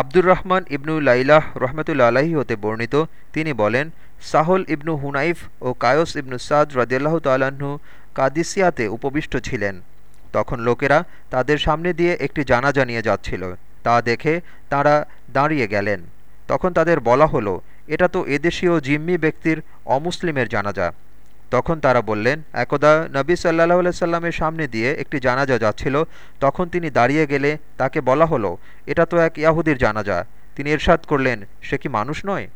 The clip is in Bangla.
আব্দুর রহমান ইবনু লাইলাহ রহমতুল্লা আলাহি হতে বর্ণিত। তিনি বলেন, সাহল ইবনু হুনাইফ ও কায়স ইবনু সাদ রদিয়াল্লাহ তাল্লাহ্ন কাদিসিয়াতে উপবিষ্ট ছিলেন। তখন লোকেরা তাদের সামনে দিয়ে একটি জানাজা নিয়ে যাচ্ছিল। তা দেখে তারা দাঁড়িয়ে গেলেন। তখন তাদের বলা হলো, এটা তো এদেশীয় জিম্মি ব্যক্তির অমুসলিমের জানাজা। তখন তারা বললেন, একদা নবী সাল্লাহ সাল্লামের সামনে দিয়ে একটি জানাজা যাচ্ছিল। তখন তিনি দাঁড়িয়ে গেলে তাকে বলা হলো, এটা তো এক ইয়াহুদির জানাজা। তিনি এরশাদ করলেন, সে কি মানুষ নয়?